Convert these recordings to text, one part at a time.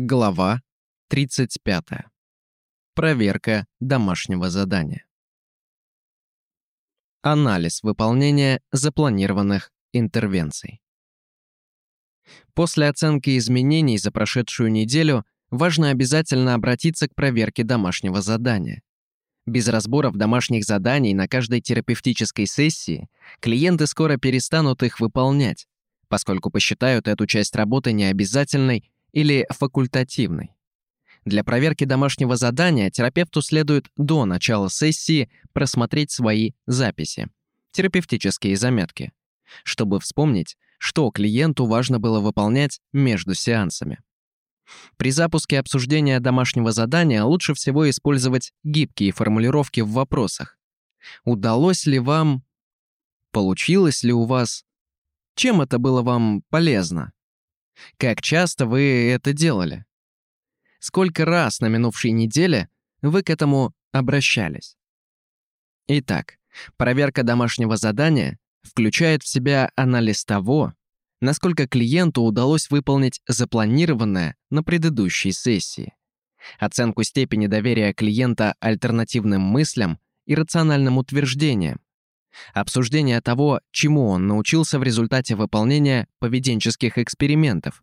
Глава 35. Проверка домашнего задания. Анализ выполнения запланированных интервенций. После оценки изменений за прошедшую неделю важно обязательно обратиться к проверке домашнего задания. Без разборов домашних заданий на каждой терапевтической сессии клиенты скоро перестанут их выполнять, поскольку посчитают эту часть работы необязательной или факультативной. Для проверки домашнего задания терапевту следует до начала сессии просмотреть свои записи, терапевтические заметки, чтобы вспомнить, что клиенту важно было выполнять между сеансами. При запуске обсуждения домашнего задания лучше всего использовать гибкие формулировки в вопросах. Удалось ли вам? Получилось ли у вас? Чем это было вам полезно? Как часто вы это делали? Сколько раз на минувшей неделе вы к этому обращались? Итак, проверка домашнего задания включает в себя анализ того, насколько клиенту удалось выполнить запланированное на предыдущей сессии, оценку степени доверия клиента альтернативным мыслям и рациональным утверждениям, обсуждение того, чему он научился в результате выполнения поведенческих экспериментов,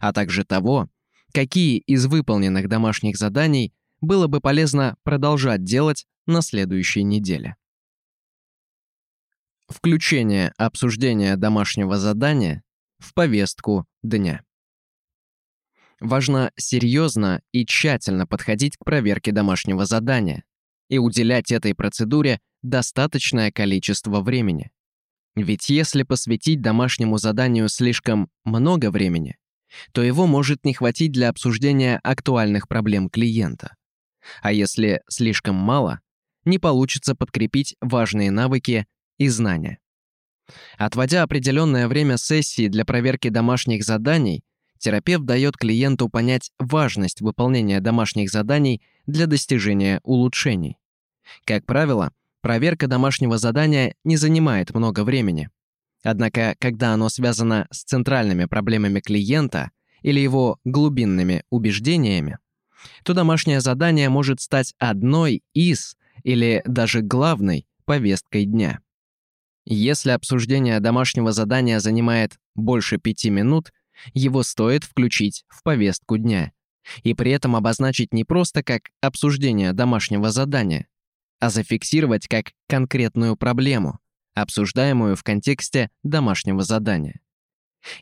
а также того, какие из выполненных домашних заданий было бы полезно продолжать делать на следующей неделе. Включение обсуждения домашнего задания в повестку дня. Важно серьезно и тщательно подходить к проверке домашнего задания и уделять этой процедуре достаточное количество времени. Ведь если посвятить домашнему заданию слишком много времени, то его может не хватить для обсуждения актуальных проблем клиента. А если слишком мало, не получится подкрепить важные навыки и знания. Отводя определенное время сессии для проверки домашних заданий, терапевт дает клиенту понять важность выполнения домашних заданий для достижения улучшений. Как правило, проверка домашнего задания не занимает много времени. Однако, когда оно связано с центральными проблемами клиента или его глубинными убеждениями, то домашнее задание может стать одной из или даже главной повесткой дня. Если обсуждение домашнего задания занимает больше пяти минут, его стоит включить в повестку дня и при этом обозначить не просто как обсуждение домашнего задания, а зафиксировать как конкретную проблему, обсуждаемую в контексте домашнего задания.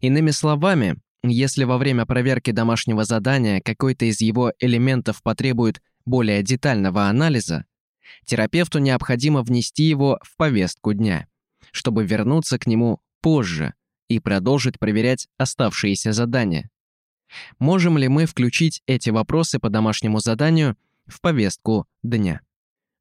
Иными словами, если во время проверки домашнего задания какой-то из его элементов потребует более детального анализа, терапевту необходимо внести его в повестку дня, чтобы вернуться к нему позже и продолжить проверять оставшиеся задания. Можем ли мы включить эти вопросы по домашнему заданию в повестку дня?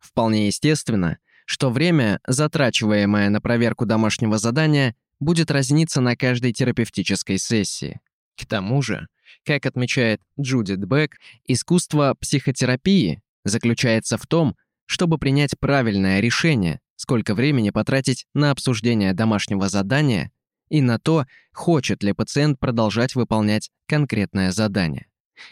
Вполне естественно, что время, затрачиваемое на проверку домашнего задания, будет разниться на каждой терапевтической сессии. К тому же, как отмечает Джудит Бек, искусство психотерапии заключается в том, чтобы принять правильное решение, сколько времени потратить на обсуждение домашнего задания и на то, хочет ли пациент продолжать выполнять конкретное задание.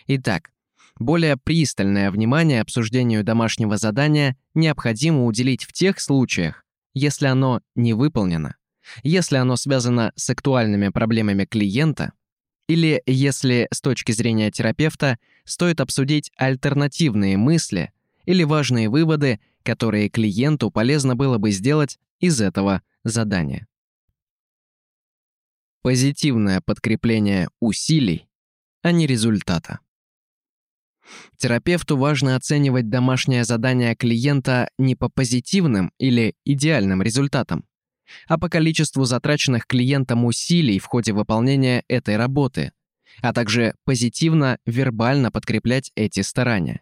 Итак, более пристальное внимание обсуждению домашнего задания необходимо уделить в тех случаях, если оно не выполнено, если оно связано с актуальными проблемами клиента, или если с точки зрения терапевта стоит обсудить альтернативные мысли или важные выводы, которые клиенту полезно было бы сделать из этого задания. Позитивное подкрепление усилий, а не результата. Терапевту важно оценивать домашнее задание клиента не по позитивным или идеальным результатам, а по количеству затраченных клиентом усилий в ходе выполнения этой работы, а также позитивно вербально подкреплять эти старания.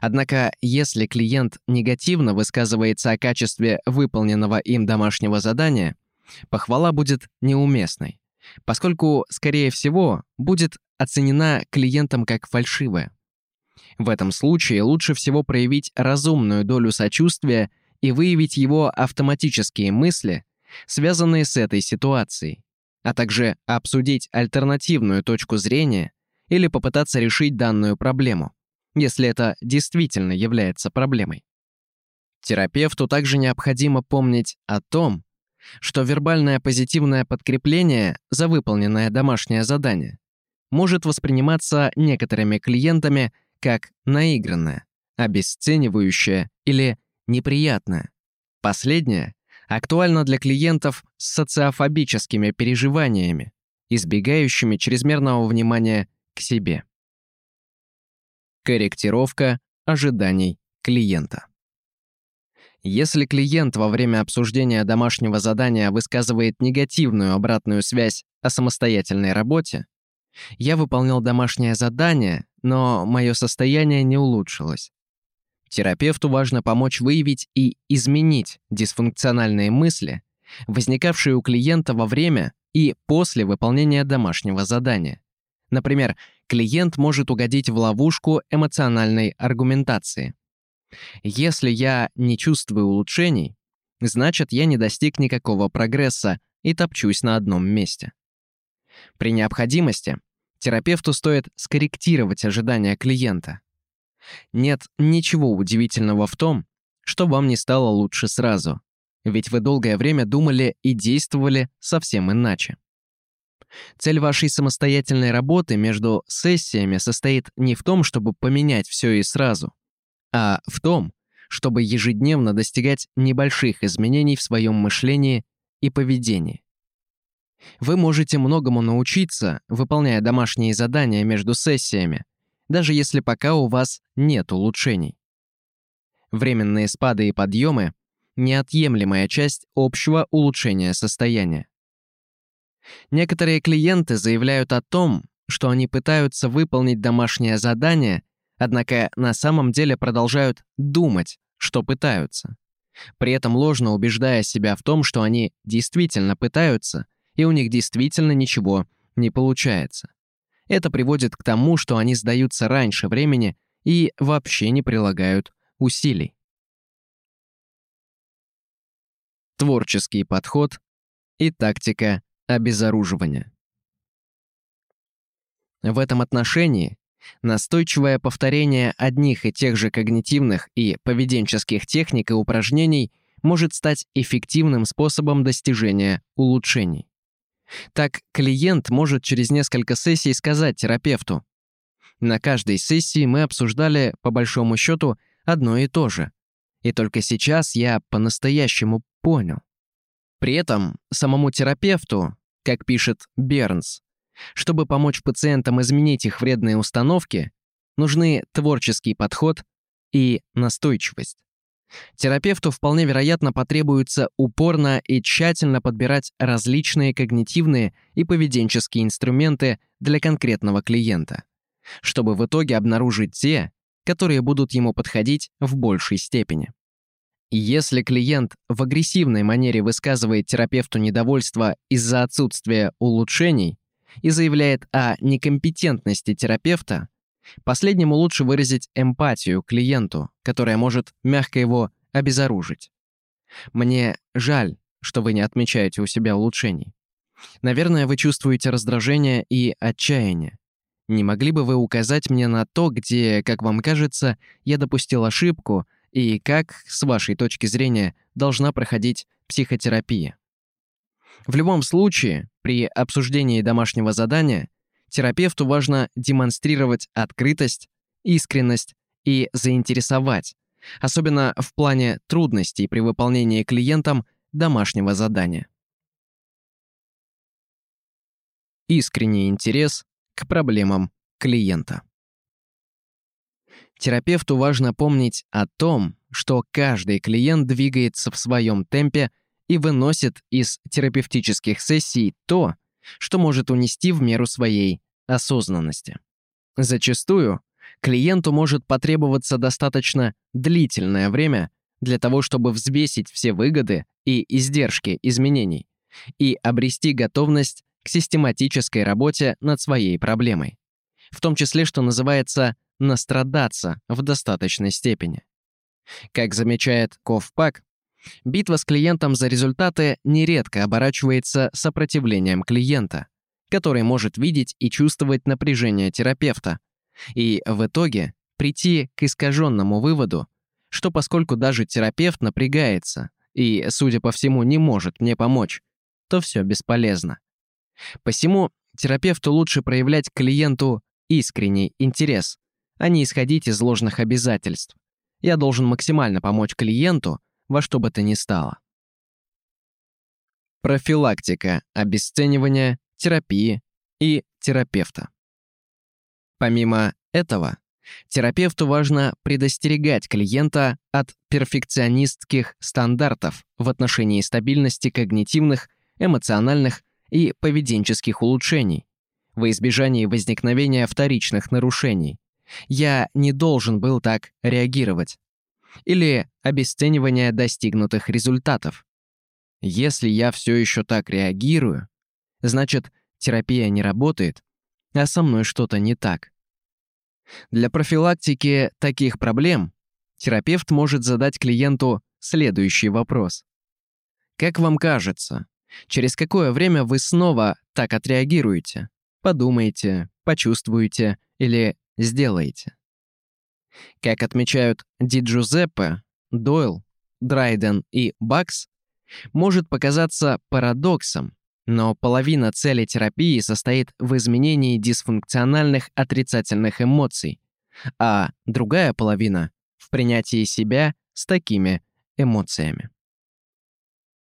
Однако, если клиент негативно высказывается о качестве выполненного им домашнего задания, похвала будет неуместной, поскольку, скорее всего, будет оценена клиентом как фальшивая. В этом случае лучше всего проявить разумную долю сочувствия и выявить его автоматические мысли, связанные с этой ситуацией, а также обсудить альтернативную точку зрения или попытаться решить данную проблему, если это действительно является проблемой. Терапевту также необходимо помнить о том, что вербальное позитивное подкрепление за выполненное домашнее задание может восприниматься некоторыми клиентами как наигранное, обесценивающее или неприятное. Последнее актуально для клиентов с социофобическими переживаниями, избегающими чрезмерного внимания к себе. Корректировка ожиданий клиента. Если клиент во время обсуждения домашнего задания высказывает негативную обратную связь о самостоятельной работе, я выполнял домашнее задание, но мое состояние не улучшилось. Терапевту важно помочь выявить и изменить дисфункциональные мысли, возникавшие у клиента во время и после выполнения домашнего задания. Например, клиент может угодить в ловушку эмоциональной аргументации. Если я не чувствую улучшений, значит, я не достиг никакого прогресса и топчусь на одном месте. При необходимости терапевту стоит скорректировать ожидания клиента. Нет ничего удивительного в том, что вам не стало лучше сразу, ведь вы долгое время думали и действовали совсем иначе. Цель вашей самостоятельной работы между сессиями состоит не в том, чтобы поменять все и сразу, а в том, чтобы ежедневно достигать небольших изменений в своем мышлении и поведении. Вы можете многому научиться, выполняя домашние задания между сессиями, даже если пока у вас нет улучшений. Временные спады и подъемы – неотъемлемая часть общего улучшения состояния. Некоторые клиенты заявляют о том, что они пытаются выполнить домашнее задание, однако на самом деле продолжают думать, что пытаются. При этом ложно убеждая себя в том, что они действительно пытаются, и у них действительно ничего не получается. Это приводит к тому, что они сдаются раньше времени и вообще не прилагают усилий. Творческий подход и тактика обезоруживания. В этом отношении настойчивое повторение одних и тех же когнитивных и поведенческих техник и упражнений может стать эффективным способом достижения улучшений. Так, клиент может через несколько сессий сказать терапевту. На каждой сессии мы обсуждали, по большому счету, одно и то же. И только сейчас я по-настоящему понял. При этом самому терапевту, как пишет Бернс, чтобы помочь пациентам изменить их вредные установки, нужны творческий подход и настойчивость. Терапевту вполне вероятно потребуется упорно и тщательно подбирать различные когнитивные и поведенческие инструменты для конкретного клиента, чтобы в итоге обнаружить те, которые будут ему подходить в большей степени. Если клиент в агрессивной манере высказывает терапевту недовольство из-за отсутствия улучшений и заявляет о некомпетентности терапевта, Последнему лучше выразить эмпатию клиенту, которая может мягко его обезоружить. Мне жаль, что вы не отмечаете у себя улучшений. Наверное, вы чувствуете раздражение и отчаяние. Не могли бы вы указать мне на то, где, как вам кажется, я допустил ошибку и как, с вашей точки зрения, должна проходить психотерапия? В любом случае, при обсуждении домашнего задания терапевту важно демонстрировать открытость, искренность и заинтересовать, особенно в плане трудностей при выполнении клиентам домашнего задания. Искренний интерес к проблемам клиента. Терапевту важно помнить о том, что каждый клиент двигается в своем темпе и выносит из терапевтических сессий то, что может унести в меру своей осознанности. Зачастую клиенту может потребоваться достаточно длительное время для того, чтобы взвесить все выгоды и издержки изменений и обрести готовность к систематической работе над своей проблемой, в том числе, что называется, настрадаться в достаточной степени. Как замечает Ковпак, битва с клиентом за результаты нередко оборачивается сопротивлением клиента, который может видеть и чувствовать напряжение терапевта, и в итоге прийти к искаженному выводу, что поскольку даже терапевт напрягается и, судя по всему, не может мне помочь, то все бесполезно. Посему терапевту лучше проявлять клиенту искренний интерес, а не исходить из ложных обязательств. Я должен максимально помочь клиенту во что бы то ни стало. Профилактика обесценивания, терапии и терапевта. Помимо этого, терапевту важно предостерегать клиента от перфекционистских стандартов в отношении стабильности когнитивных, эмоциональных и поведенческих улучшений, во избежание возникновения вторичных нарушений. Я не должен был так реагировать. Или обесценивание достигнутых результатов. Если я все еще так реагирую, значит, терапия не работает, а со мной что-то не так. Для профилактики таких проблем терапевт может задать клиенту следующий вопрос. Как вам кажется, через какое время вы снова так отреагируете? Подумаете, почувствуете или сделаете? Как отмечают Ди Джузеппе, Дойл, Драйден и Бакс, может показаться парадоксом, но половина цели терапии состоит в изменении дисфункциональных отрицательных эмоций, а другая половина — в принятии себя с такими эмоциями.